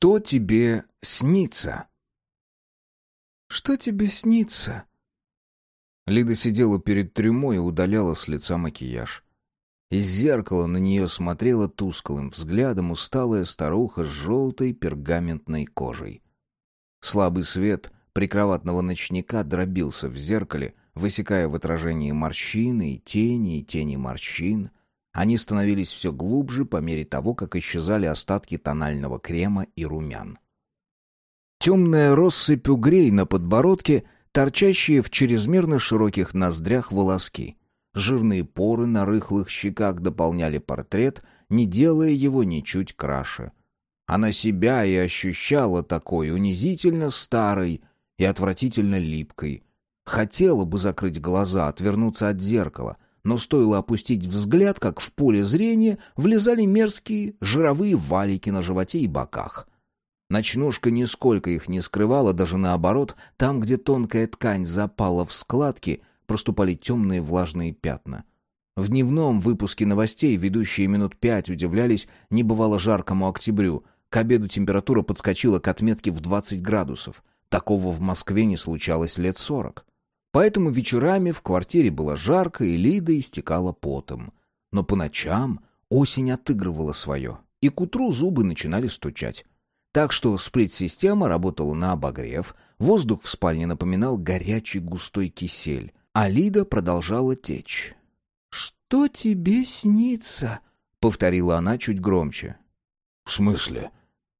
Что тебе снится? Что тебе снится? Лида сидела перед трюмой и удаляла с лица макияж. Из зеркала на нее смотрела тусклым взглядом усталая старуха с желтой пергаментной кожей. Слабый свет прикроватного ночника дробился в зеркале, высекая в отражении морщины и тени, и тени морщин. Они становились все глубже по мере того, как исчезали остатки тонального крема и румян. Темная россыпь угрей на подбородке, торчащие в чрезмерно широких ноздрях волоски. Жирные поры на рыхлых щеках дополняли портрет, не делая его ничуть краше. Она себя и ощущала такой унизительно старой и отвратительно липкой. Хотела бы закрыть глаза, отвернуться от зеркала — но стоило опустить взгляд, как в поле зрения влезали мерзкие жировые валики на животе и боках. Ночнушка нисколько их не скрывала, даже наоборот, там, где тонкая ткань запала в складки, проступали темные влажные пятна. В дневном выпуске новостей ведущие минут пять удивлялись небывало жаркому октябрю. К обеду температура подскочила к отметке в 20 градусов. Такого в Москве не случалось лет сорок. Поэтому вечерами в квартире было жарко, и Лида истекала потом. Но по ночам осень отыгрывала свое, и к утру зубы начинали стучать. Так что сплит-система работала на обогрев, воздух в спальне напоминал горячий густой кисель, а Лида продолжала течь. «Что тебе снится?» — повторила она чуть громче. «В смысле?»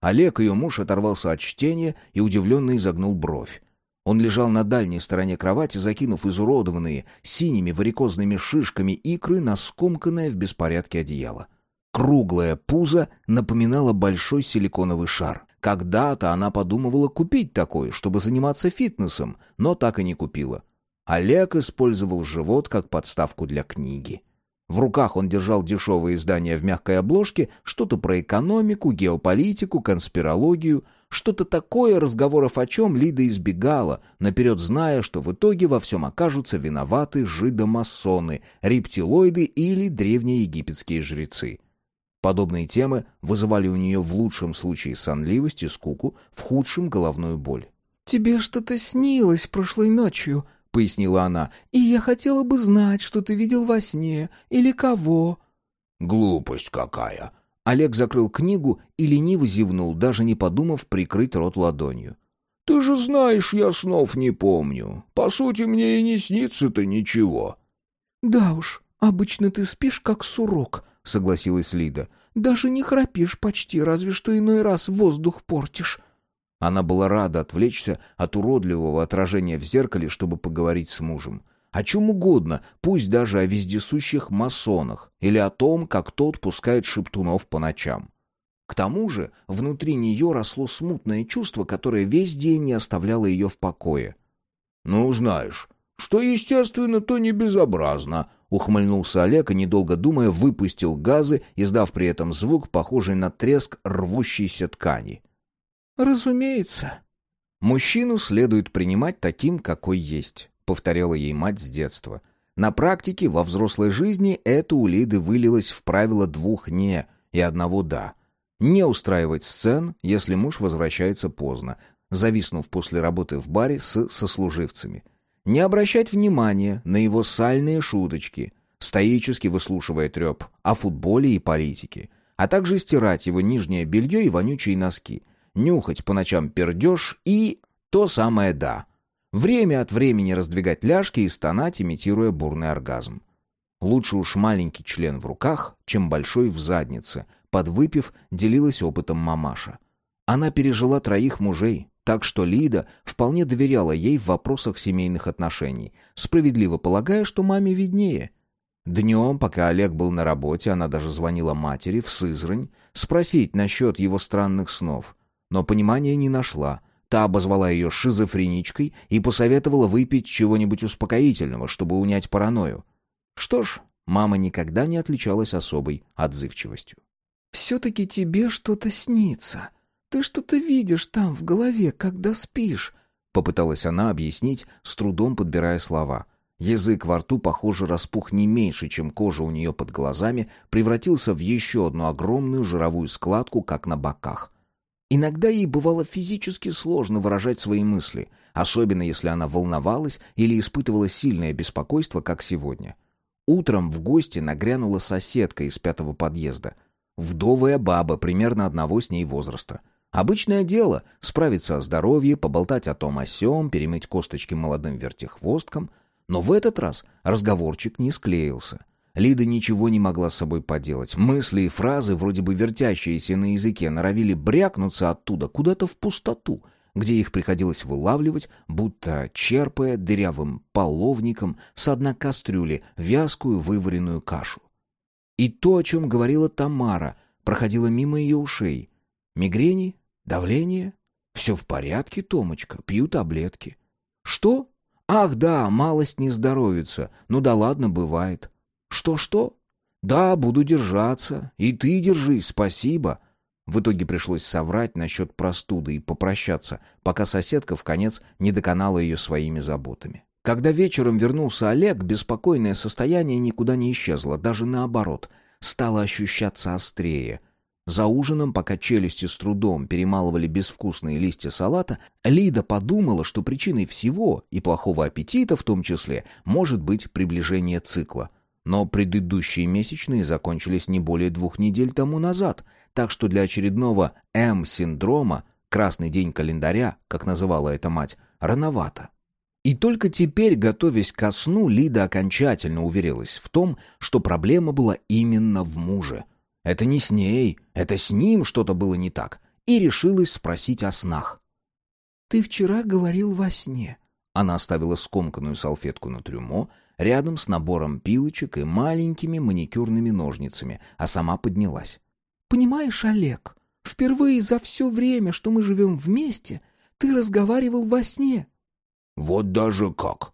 Олег, ее муж, оторвался от чтения и удивленно изогнул бровь. Он лежал на дальней стороне кровати, закинув изуродованные синими варикозными шишками икры на скомканное в беспорядке одеяло. Круглое пузо напоминало большой силиконовый шар. Когда-то она подумывала купить такой, чтобы заниматься фитнесом, но так и не купила. Олег использовал живот как подставку для книги. В руках он держал дешевые издания в мягкой обложке, что-то про экономику, геополитику, конспирологию, что-то такое, разговоров о чем Лида избегала, наперед зная, что в итоге во всем окажутся виноваты жидомасоны, рептилоиды или древнеегипетские жрецы. Подобные темы вызывали у нее в лучшем случае сонливость и скуку, в худшем — головную боль. «Тебе что-то снилось прошлой ночью», — пояснила она, — «и я хотела бы знать, что ты видел во сне, или кого». «Глупость какая!» Олег закрыл книгу и лениво зевнул, даже не подумав прикрыть рот ладонью. «Ты же знаешь, я снов не помню. По сути, мне и не снится-то ничего». «Да уж, обычно ты спишь как сурок», — согласилась Лида. «Даже не храпишь почти, разве что иной раз воздух портишь». Она была рада отвлечься от уродливого отражения в зеркале, чтобы поговорить с мужем. О чем угодно, пусть даже о вездесущих масонах или о том, как тот пускает шептунов по ночам. К тому же внутри нее росло смутное чувство, которое весь день не оставляло ее в покое. «Ну, знаешь, что естественно, то не безобразно», — ухмыльнулся Олег и, недолго думая, выпустил газы, издав при этом звук, похожий на треск рвущейся ткани. «Разумеется». Мужчину следует принимать таким, какой есть, повторяла ей мать с детства. На практике во взрослой жизни это у Лиды вылилось в правило двух «не» и одного «да». Не устраивать сцен, если муж возвращается поздно, зависнув после работы в баре с сослуживцами. Не обращать внимания на его сальные шуточки, стоически выслушивая треп о футболе и политике, а также стирать его нижнее белье и вонючие носки – нюхать по ночам пердеж и то самое «да». Время от времени раздвигать ляжки и стонать, имитируя бурный оргазм. Лучше уж маленький член в руках, чем большой в заднице. Подвыпив, делилась опытом мамаша. Она пережила троих мужей, так что Лида вполне доверяла ей в вопросах семейных отношений, справедливо полагая, что маме виднее. Днем, пока Олег был на работе, она даже звонила матери в Сызрань спросить насчет его странных снов но понимания не нашла. Та обозвала ее шизофреничкой и посоветовала выпить чего-нибудь успокоительного, чтобы унять паранойю. Что ж, мама никогда не отличалась особой отзывчивостью. «Все-таки тебе что-то снится. Ты что-то видишь там в голове, когда спишь», — попыталась она объяснить, с трудом подбирая слова. Язык во рту, похоже, распух не меньше, чем кожа у нее под глазами, превратился в еще одну огромную жировую складку, как на боках. Иногда ей бывало физически сложно выражать свои мысли, особенно если она волновалась или испытывала сильное беспокойство, как сегодня. Утром в гости нагрянула соседка из пятого подъезда. Вдовая баба примерно одного с ней возраста. Обычное дело — справиться о здоровье, поболтать о том о сём, перемыть косточки молодым вертихвосткам. Но в этот раз разговорчик не склеился. Лида ничего не могла с собой поделать. Мысли и фразы, вроде бы вертящиеся на языке, норовили брякнуться оттуда, куда-то в пустоту, где их приходилось вылавливать, будто черпая дырявым половником с дна кастрюли вязкую вываренную кашу. И то, о чем говорила Тамара, проходило мимо ее ушей. Мигрени? Давление? Все в порядке, Томочка, пью таблетки. Что? Ах да, малость не здоровится. Ну да ладно, бывает. «Что-что?» «Да, буду держаться. И ты держись, спасибо». В итоге пришлось соврать насчет простуды и попрощаться, пока соседка в конец не доконала ее своими заботами. Когда вечером вернулся Олег, беспокойное состояние никуда не исчезло, даже наоборот, стало ощущаться острее. За ужином, пока челюсти с трудом перемалывали безвкусные листья салата, Лида подумала, что причиной всего, и плохого аппетита в том числе, может быть приближение цикла — но предыдущие месячные закончились не более двух недель тому назад, так что для очередного М-синдрома, красный день календаря, как называла эта мать, рановато. И только теперь, готовясь ко сну, Лида окончательно уверилась в том, что проблема была именно в муже. Это не с ней, это с ним что-то было не так, и решилась спросить о снах. «Ты вчера говорил во сне». Она оставила скомканную салфетку на трюмо, рядом с набором пилочек и маленькими маникюрными ножницами, а сама поднялась. «Понимаешь, Олег, впервые за все время, что мы живем вместе, ты разговаривал во сне». «Вот даже как!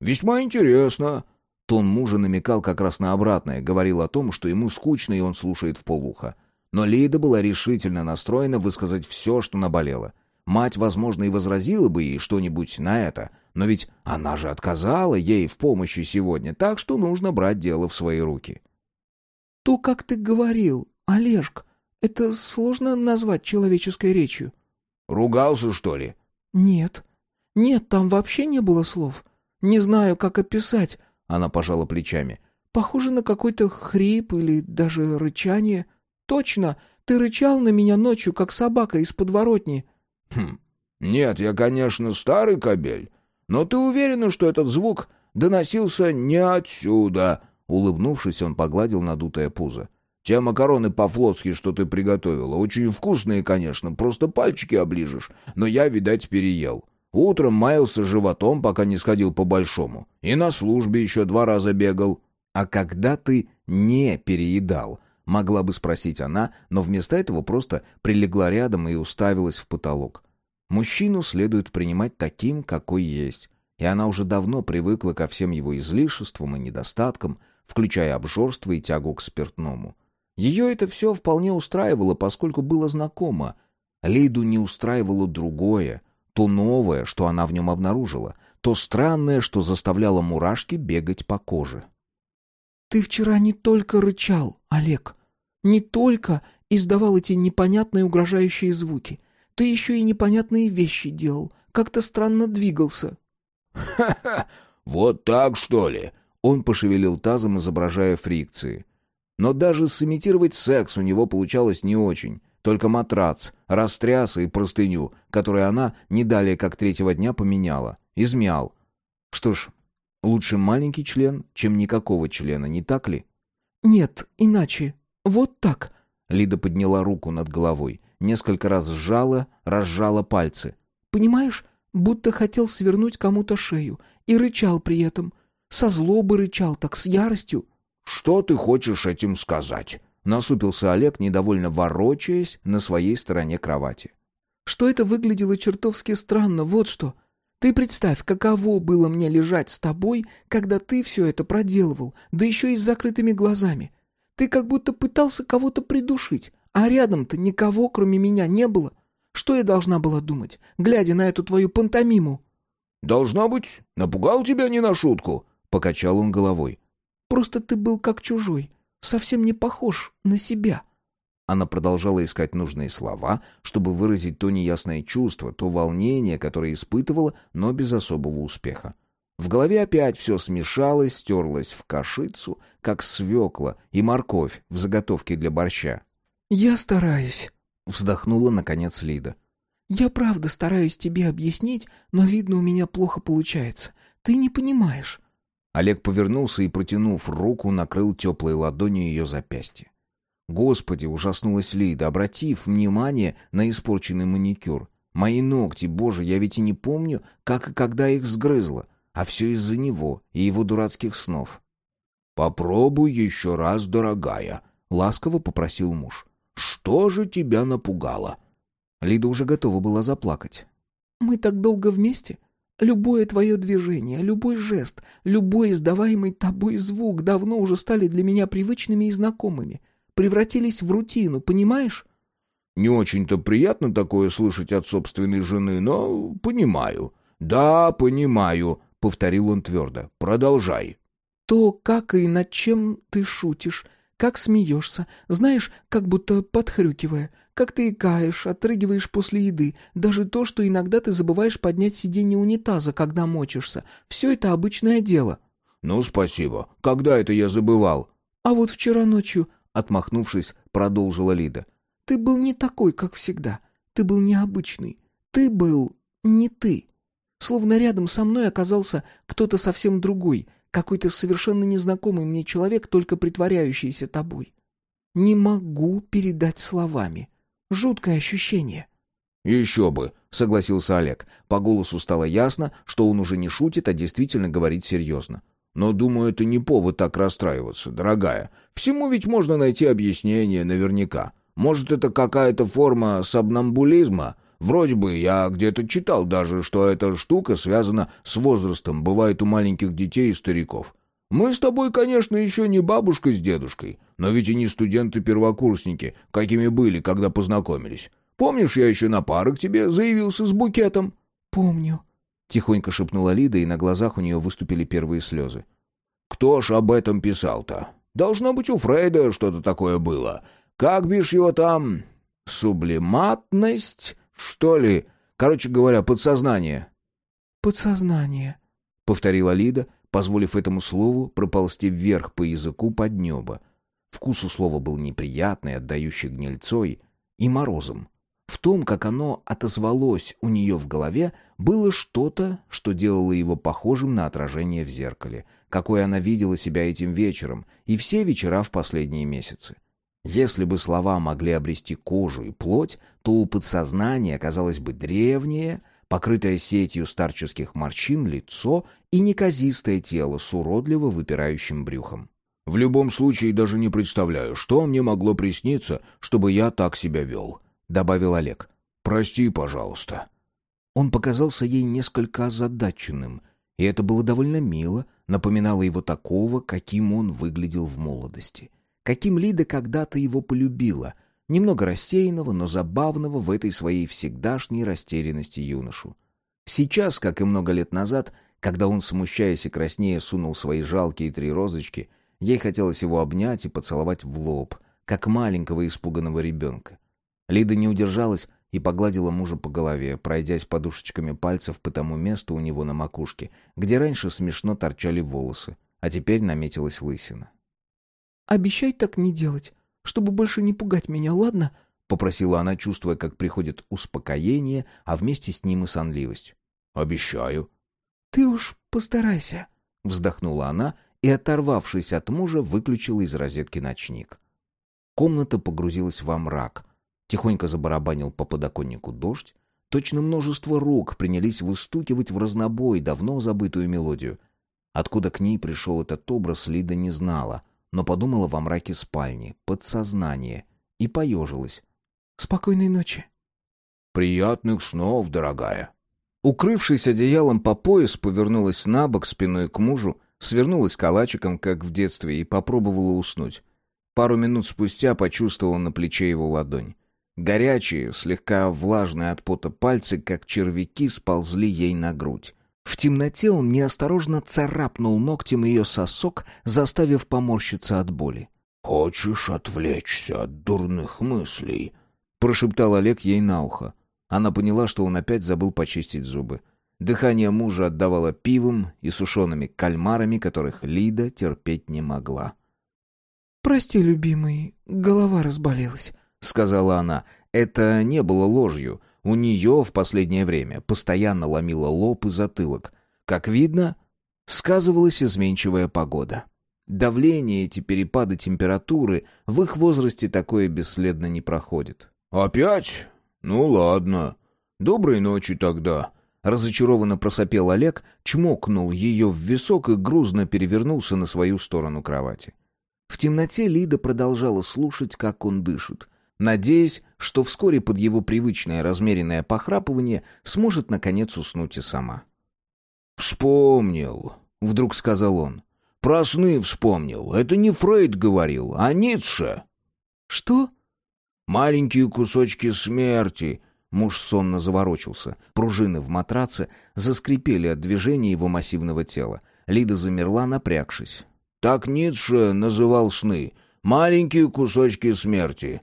Весьма интересно!» Тон мужа намекал как раз на обратное, говорил о том, что ему скучно и он слушает в полухо. Но Лейда была решительно настроена высказать все, что наболело. Мать, возможно, и возразила бы ей что-нибудь на это, но ведь она же отказала ей в помощи сегодня, так что нужно брать дело в свои руки. «То, как ты говорил, Олежк, это сложно назвать человеческой речью». «Ругался, что ли?» «Нет. Нет, там вообще не было слов. Не знаю, как описать». Она пожала плечами. «Похоже на какой-то хрип или даже рычание. Точно, ты рычал на меня ночью, как собака из подворотни». «Хм, нет, я, конечно, старый кобель, но ты уверена, что этот звук доносился не отсюда?» Улыбнувшись, он погладил надутое пузо. «Те макароны по-флотски, что ты приготовила, очень вкусные, конечно, просто пальчики оближешь, но я, видать, переел. Утром маялся животом, пока не сходил по-большому, и на службе еще два раза бегал». «А когда ты не переедал?» Могла бы спросить она, но вместо этого просто прилегла рядом и уставилась в потолок. Мужчину следует принимать таким, какой есть, и она уже давно привыкла ко всем его излишествам и недостаткам, включая обжорство и тягу к спиртному. Ее это все вполне устраивало, поскольку было знакомо. Лейду не устраивало другое, то новое, что она в нем обнаружила, то странное, что заставляло мурашки бегать по коже. «Ты вчера не только рычал, Олег, не только издавал эти непонятные угрожающие звуки — ты еще и непонятные вещи делал, как-то странно двигался». «Ха-ха! Вот так, что ли?» Он пошевелил тазом, изображая фрикции. Но даже сымитировать секс у него получалось не очень. Только матрац, растряс и простыню, которую она не далее как третьего дня поменяла. Измял. Что ж, лучше маленький член, чем никакого члена, не так ли? «Нет, иначе. Вот так». Лида подняла руку над головой несколько раз сжала, разжала пальцы. «Понимаешь, будто хотел свернуть кому-то шею и рычал при этом. Со злобы рычал, так с яростью». «Что ты хочешь этим сказать?» Насупился Олег, недовольно ворочаясь на своей стороне кровати. «Что это выглядело чертовски странно, вот что. Ты представь, каково было мне лежать с тобой, когда ты все это проделывал, да еще и с закрытыми глазами. Ты как будто пытался кого-то придушить, а рядом-то никого, кроме меня, не было. Что я должна была думать, глядя на эту твою пантомиму?» «Должно быть, напугал тебя не на шутку», — покачал он головой. «Просто ты был как чужой, совсем не похож на себя». Она продолжала искать нужные слова, чтобы выразить то неясное чувство, то волнение, которое испытывала, но без особого успеха. В голове опять все смешалось, стерлось в кашицу, как свекла и морковь в заготовке для борща. «Я стараюсь», — вздохнула, наконец, Лида. «Я правда стараюсь тебе объяснить, но, видно, у меня плохо получается. Ты не понимаешь». Олег повернулся и, протянув руку, накрыл теплой ладонью ее запястье. Господи, ужаснулась Лида, обратив внимание на испорченный маникюр. Мои ногти, боже, я ведь и не помню, как и когда их сгрызла. А все из-за него и его дурацких снов. «Попробуй еще раз, дорогая», — ласково попросил муж. «Что же тебя напугало?» Лида уже готова была заплакать. «Мы так долго вместе. Любое твое движение, любой жест, любой издаваемый тобой звук давно уже стали для меня привычными и знакомыми превратились в рутину, понимаешь? Не очень-то приятно такое слышать от собственной жены, но понимаю. Да, понимаю, повторил он твердо. Продолжай. То, как и над чем ты шутишь, как смеешься, знаешь, как будто подхрюкивая, как ты икаешь, отрыгиваешь после еды, даже то, что иногда ты забываешь поднять сиденье унитаза, когда мочишься, все это обычное дело. Ну, спасибо. Когда это я забывал? А вот вчера ночью Отмахнувшись, продолжила Лида. «Ты был не такой, как всегда. Ты был необычный. Ты был не ты. Словно рядом со мной оказался кто-то совсем другой, какой-то совершенно незнакомый мне человек, только притворяющийся тобой. Не могу передать словами. Жуткое ощущение». «Еще бы», — согласился Олег. По голосу стало ясно, что он уже не шутит, а действительно говорит серьезно. Но, думаю, это не повод так расстраиваться, дорогая. Всему ведь можно найти объяснение наверняка. Может, это какая-то форма сабнамбулизма? Вроде бы я где-то читал даже, что эта штука связана с возрастом, бывает у маленьких детей и стариков. Мы с тобой, конечно, еще не бабушка с дедушкой, но ведь и не студенты-первокурсники, какими были, когда познакомились. Помнишь, я еще на пары к тебе заявился с букетом?» «Помню», Тихонько шепнула Лида, и на глазах у нее выступили первые слезы. «Кто ж об этом писал-то? Должно быть, у Фрейда что-то такое было. Как бишь его там? Сублиматность, что ли? Короче говоря, подсознание». «Подсознание», — повторила Лида, позволив этому слову проползти вверх по языку под небо. Вкус у слова был неприятный, отдающий гнильцой и морозом. В том, как оно отозвалось у нее в голове, было что-то, что делало его похожим на отражение в зеркале, какое она видела себя этим вечером и все вечера в последние месяцы. Если бы слова могли обрести кожу и плоть, то у подсознания оказалось бы древнее, покрытое сетью старческих морщин лицо и неказистое тело с уродливо выпирающим брюхом. «В любом случае даже не представляю, что мне могло присниться, чтобы я так себя вел», добавил Олег. «Прости, пожалуйста». Он показался ей несколько озадаченным, и это было довольно мило, напоминало его такого, каким он выглядел в молодости. Каким Лида когда-то его полюбила, немного рассеянного, но забавного в этой своей всегдашней растерянности юношу. Сейчас, как и много лет назад, когда он, смущаясь и краснея, сунул свои жалкие три розочки, ей хотелось его обнять и поцеловать в лоб, как маленького испуганного ребенка. Лида не удержалась и погладила мужа по голове, пройдясь подушечками пальцев по тому месту у него на макушке, где раньше смешно торчали волосы, а теперь наметилась лысина. «Обещай так не делать, чтобы больше не пугать меня, ладно?» — попросила она, чувствуя, как приходит успокоение, а вместе с ним и сонливость. «Обещаю». «Ты уж постарайся», — вздохнула она и, оторвавшись от мужа, выключила из розетки ночник. Комната погрузилась во мрак — Тихонько забарабанил по подоконнику дождь. Точно множество рук принялись выстукивать в разнобой давно забытую мелодию. Откуда к ней пришел этот образ, Лида не знала, но подумала во мраке спальни, подсознание, и поежилась. «Спокойной ночи». «Приятных снов, дорогая». Укрывшись одеялом по пояс, повернулась на бок спиной к мужу, свернулась калачиком, как в детстве, и попробовала уснуть. Пару минут спустя почувствовала на плече его ладонь. Горячие, слегка влажные от пота пальцы, как червяки, сползли ей на грудь. В темноте он неосторожно царапнул ногтем ее сосок, заставив поморщиться от боли. «Хочешь отвлечься от дурных мыслей?» — прошептал Олег ей на ухо. Она поняла, что он опять забыл почистить зубы. Дыхание мужа отдавало пивом и сушеными кальмарами, которых Лида терпеть не могла. «Прости, любимый, голова разболелась», — сказала она. Это не было ложью. У нее в последнее время постоянно ломило лоб и затылок. Как видно, сказывалась изменчивая погода. Давление, эти перепады температуры, в их возрасте такое бесследно не проходит. «Опять? Ну ладно. Доброй ночи тогда». Разочарованно просопел Олег, чмокнул ее в висок и грузно перевернулся на свою сторону кровати. В темноте Лида продолжала слушать, как он дышит, надеясь, что вскоре под его привычное размеренное похрапывание сможет наконец уснуть и сама. «Вспомнил», — вдруг сказал он. «Про сны вспомнил. Это не Фрейд говорил, а Ницше». «Что?» «Маленькие кусочки смерти», Муж сонно заворочился. Пружины в матраце заскрипели от движения его массивного тела. Лида замерла, напрягшись. Так Ницше называл сны. Маленькие кусочки смерти.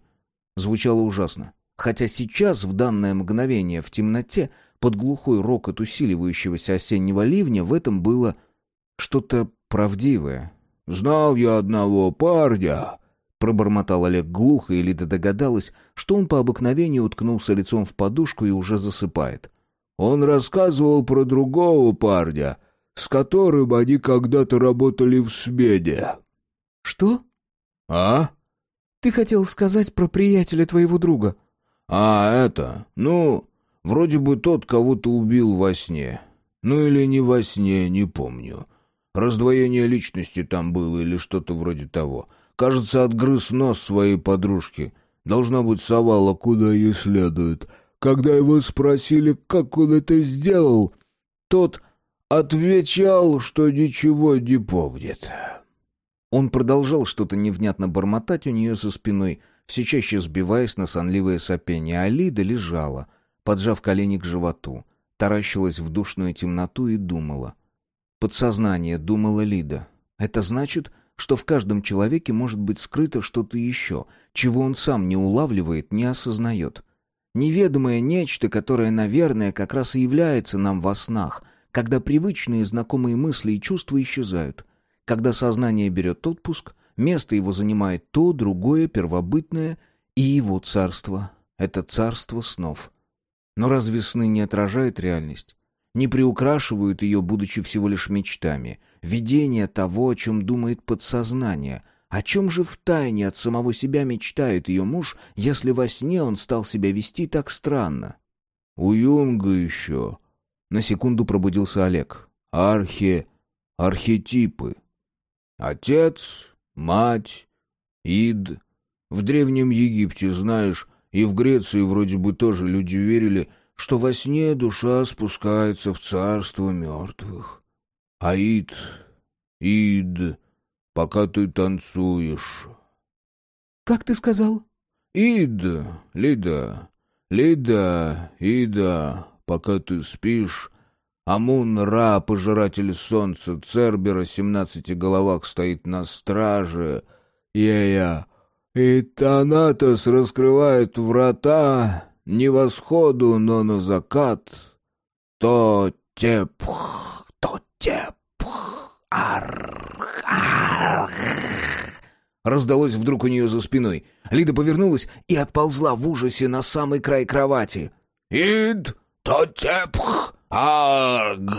Звучало ужасно. Хотя сейчас, в данное мгновение, в темноте, под глухой рокот усиливающегося осеннего ливня, в этом было что-то правдивое. «Знал я одного парня», — пробормотал Олег глухо, и Лида догадалась, что он по обыкновению уткнулся лицом в подушку и уже засыпает. «Он рассказывал про другого парня, с которым они когда-то работали в СМЕДе». «Что?» «А?» «Ты хотел сказать про приятеля твоего друга». «А, это... Ну, вроде бы тот кого-то убил во сне. Ну или не во сне, не помню. Раздвоение личности там было или что-то вроде того. Кажется, отгрыз нос своей подружки. Должна быть совала куда ей следует. Когда его спросили, как он это сделал, тот Отвечал, что ничего не помнит. Он продолжал что-то невнятно бормотать у нее за спиной, все чаще сбиваясь на сонливое сопение, а Лида лежала, поджав колени к животу, таращилась в душную темноту и думала. Подсознание, думала Лида. Это значит, что в каждом человеке может быть скрыто что-то еще, чего он сам не улавливает, не осознает. Неведомое нечто, которое, наверное, как раз и является нам во снах — когда привычные знакомые мысли и чувства исчезают, когда сознание берет отпуск, место его занимает то, другое, первобытное, и его царство — это царство снов. Но разве сны не отражают реальность? Не приукрашивают ее, будучи всего лишь мечтами, видение того, о чем думает подсознание — о чем же втайне от самого себя мечтает ее муж, если во сне он стал себя вести так странно? «У Юнга еще на секунду пробудился Олег. Архе... архетипы. Отец, мать, ид. В Древнем Египте, знаешь, и в Греции вроде бы тоже люди верили, что во сне душа спускается в царство мертвых. Аид, ид, пока ты танцуешь. «Как ты сказал?» «Ид, Лида, Лида, Ида, пока ты спишь. Амун-Ра, пожиратель солнца, Цербера, семнадцати головах, стоит на страже. Я-я. И Танатос раскрывает врата не восходу, но на закат. То тепх, то тепх, арх, арх. Раздалось вдруг у нее за спиной. Лида повернулась и отползла в ужасе на самый край кровати. «Ид!» «Тотепх! Арг!»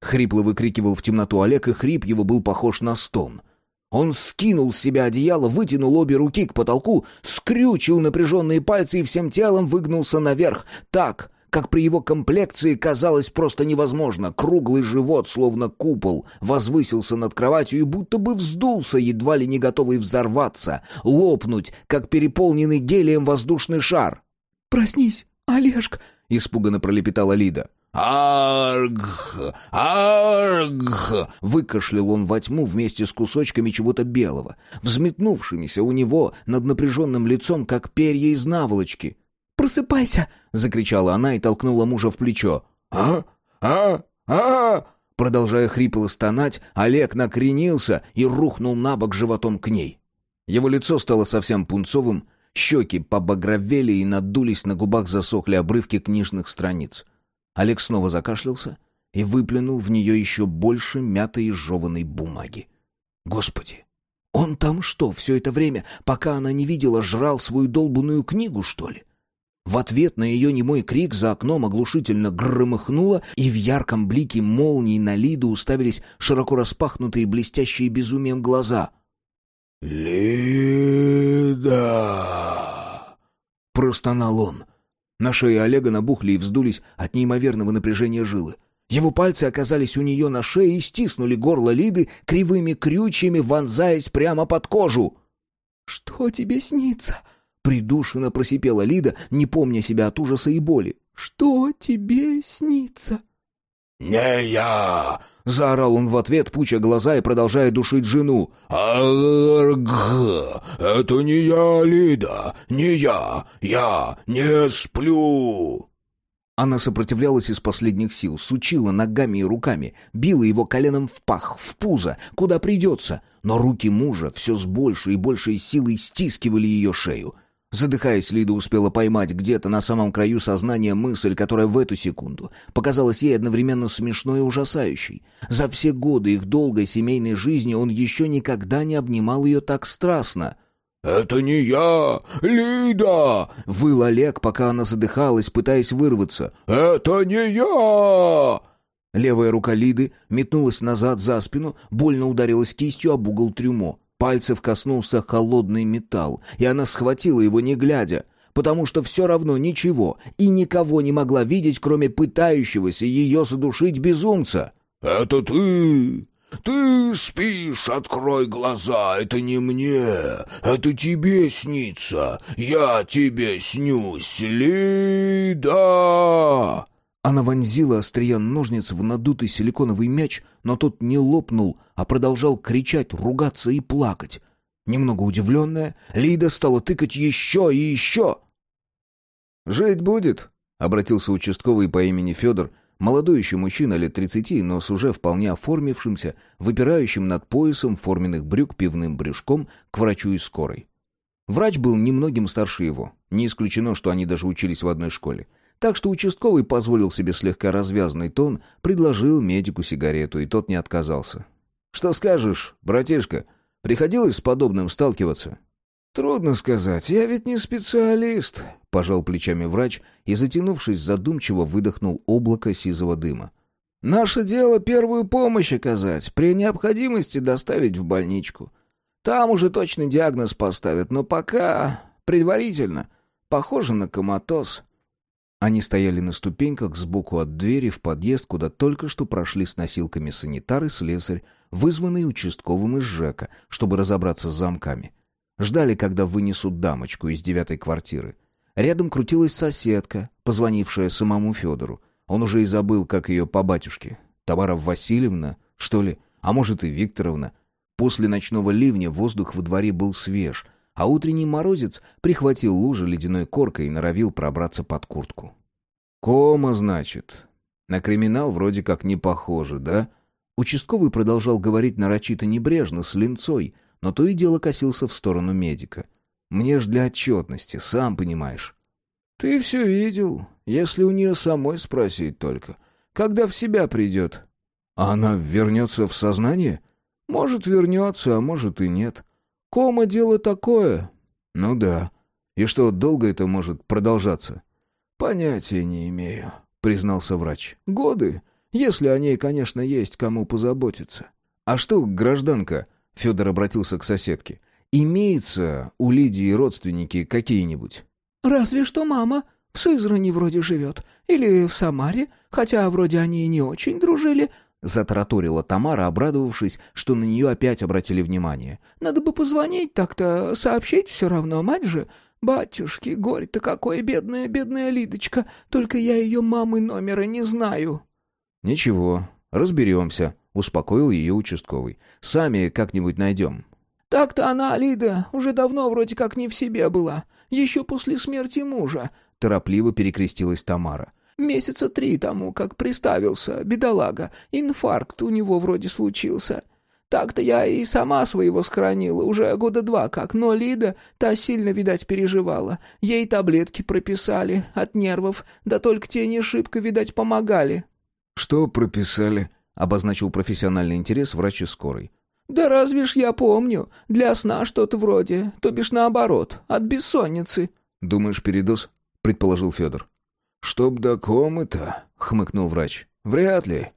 Хрипло выкрикивал в темноту Олег, и хрип его был похож на стон. Он скинул с себя одеяло, вытянул обе руки к потолку, скрючил напряженные пальцы и всем телом выгнулся наверх, так, как при его комплекции казалось просто невозможно. Круглый живот, словно купол, возвысился над кроватью и будто бы вздулся, едва ли не готовый взорваться, лопнуть, как переполненный гелием воздушный шар. «Проснись, Олежка!» испуганно пролепетала Лида. «Арг! Арг!» Выкашлял он во тьму вместе с кусочками чего-то белого, взметнувшимися у него над напряженным лицом, как перья из наволочки. «Просыпайся!» — закричала она и толкнула мужа в плечо. «А? А? А?» Продолжая хрипло стонать, Олег накренился и рухнул на бок животом к ней. Его лицо стало совсем пунцовым, щеки побагровели и надулись, на губах засохли обрывки книжных страниц. Олег снова закашлялся и выплюнул в нее еще больше мятой и жеванной бумаги. Господи! Он там что, все это время, пока она не видела, жрал свою долбанную книгу, что ли? В ответ на ее немой крик за окном оглушительно громыхнуло, и в ярком блике молнии на Лиду уставились широко распахнутые блестящие безумием глаза. «Лида!» — простонал он. На шее Олега набухли и вздулись от неимоверного напряжения жилы. Его пальцы оказались у нее на шее и стиснули горло Лиды кривыми крючьями, вонзаясь прямо под кожу. «Что тебе снится?» — придушенно просипела Лида, не помня себя от ужаса и боли. «Что тебе снится?» «Не я!» — заорал он в ответ, пуча глаза и продолжая душить жену. «Арг! Это не я, Лида! Не я! Я не сплю!» Она сопротивлялась из последних сил, сучила ногами и руками, била его коленом в пах, в пузо, куда придется, но руки мужа все с большей и большей силой стискивали ее шею. Задыхаясь, Лида успела поймать где-то на самом краю сознания мысль, которая в эту секунду показалась ей одновременно смешной и ужасающей. За все годы их долгой семейной жизни он еще никогда не обнимал ее так страстно — «Это не я, Лида!» — выл Олег, пока она задыхалась, пытаясь вырваться. «Это не я!» Левая рука Лиды метнулась назад за спину, больно ударилась кистью об угол трюмо. Пальцев коснулся холодный металл, и она схватила его, не глядя, потому что все равно ничего и никого не могла видеть, кроме пытающегося ее задушить безумца. «Это ты! «Ты спишь, открой глаза, это не мне, это тебе снится, я тебе снюсь, Лида!» Она вонзила острие ножниц в надутый силиконовый мяч, но тот не лопнул, а продолжал кричать, ругаться и плакать. Немного удивленная, Лида стала тыкать еще и еще. «Жить будет?» — обратился участковый по имени Федор, Молодой еще мужчина лет тридцати, но с уже вполне оформившимся, выпирающим над поясом форменных брюк пивным брюшком к врачу из скорой. Врач был немногим старше его. Не исключено, что они даже учились в одной школе. Так что участковый позволил себе слегка развязный тон, предложил медику сигарету, и тот не отказался. «Что скажешь, братишка? Приходилось с подобным сталкиваться?» «Трудно сказать, я ведь не специалист», — пожал плечами врач и, затянувшись задумчиво, выдохнул облако сизого дыма. «Наше дело первую помощь оказать, при необходимости доставить в больничку. Там уже точный диагноз поставят, но пока предварительно. Похоже на коматоз». Они стояли на ступеньках сбоку от двери в подъезд, куда только что прошли с носилками санитар и слесарь, вызванные участковым из ЖЭКа, чтобы разобраться с замками. Ждали, когда вынесут дамочку из девятой квартиры. Рядом крутилась соседка, позвонившая самому Федору. Он уже и забыл, как ее по батюшке. Тамара Васильевна, что ли? А может и Викторовна. После ночного ливня воздух во дворе был свеж, а утренний морозец прихватил лужи ледяной коркой и норовил пробраться под куртку. «Кома, значит. На криминал вроде как не похоже, да?» Участковый продолжал говорить нарочито небрежно, с линцой — но то и дело косился в сторону медика. «Мне ж для отчетности, сам понимаешь». «Ты все видел, если у нее самой спросить только. Когда в себя придет?» «А она вернется в сознание?» «Может, вернется, а может и нет. Кома дело такое». «Ну да. И что, долго это может продолжаться?» «Понятия не имею», — признался врач. «Годы, если о ней, конечно, есть кому позаботиться». «А что, гражданка?» Федор обратился к соседке. «Имеется у Лидии родственники какие-нибудь?» «Разве что мама. В Сызрани вроде живет. Или в Самаре, хотя вроде они и не очень дружили». Затараторила Тамара, обрадовавшись, что на нее опять обратили внимание. «Надо бы позвонить так-то, сообщить все равно, мать же. Батюшки, горе-то какое, бедная, бедная Лидочка. Только я ее мамы номера не знаю». «Ничего, разберемся», — успокоил ее участковый. «Сами как-нибудь найдем». «Так-то она, Лида, уже давно вроде как не в себе была. Еще после смерти мужа», — торопливо перекрестилась Тамара. Месяца три тому, как приставился, бедолага. Инфаркт у него вроде случился. Так-то я и сама своего сохранила, уже года два как, но Лида, та сильно, видать, переживала. Ей таблетки прописали от нервов, да только те не шибко, видать, помогали». «Что прописали?» — обозначил профессиональный интерес врач скорой. «Да разве ж я помню. Для сна что-то вроде, то бишь наоборот, от бессонницы». «Думаешь, передоз?» — предположил Федор. «Чтоб до комы-то», — хмыкнул врач. «Вряд ли.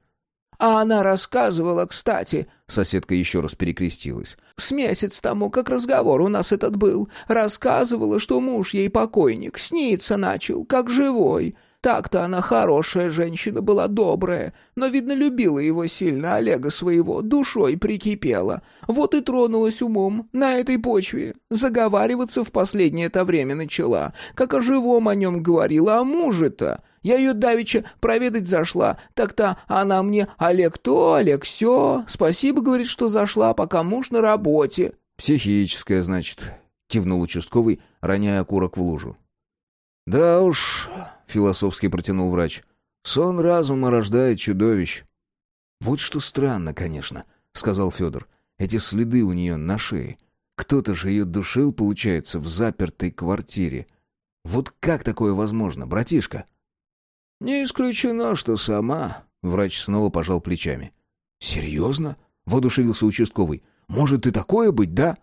А она рассказывала, кстати, соседка еще раз перекрестилась. С месяц тому, как разговор у нас этот был, рассказывала, что муж ей покойник, снится начал, как живой. Так-то она хорошая женщина была, добрая, но, видно, любила его сильно, Олега своего, душой прикипела. Вот и тронулась умом на этой почве. Заговариваться в последнее-то время начала, как о живом о нем говорила, а муже-то... Я ее давеча проведать зашла, так-то она мне «Олег то, Олег все, спасибо, говорит, что зашла, пока муж на работе». «Психическая, значит», — кивнул участковый, роняя окурок в лужу. «Да уж», — философски протянул врач, — «сон разума рождает чудовищ». «Вот что странно, конечно», — сказал Федор. «Эти следы у нее на шее. Кто-то же ее душил, получается, в запертой квартире. Вот как такое возможно, братишка?» «Не исключено, что сама...» Врач снова пожал плечами. «Серьезно?» — воодушевился участковый. «Может и такое быть, да?»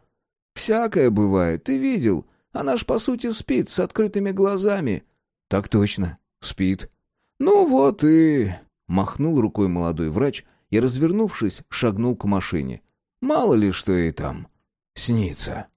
«Всякое бывает, ты видел. Она ж, по сути, спит с открытыми глазами». «Так точно, спит». «Ну вот и...» — махнул рукой молодой врач и, развернувшись, шагнул к машине. «Мало ли что ей там снится».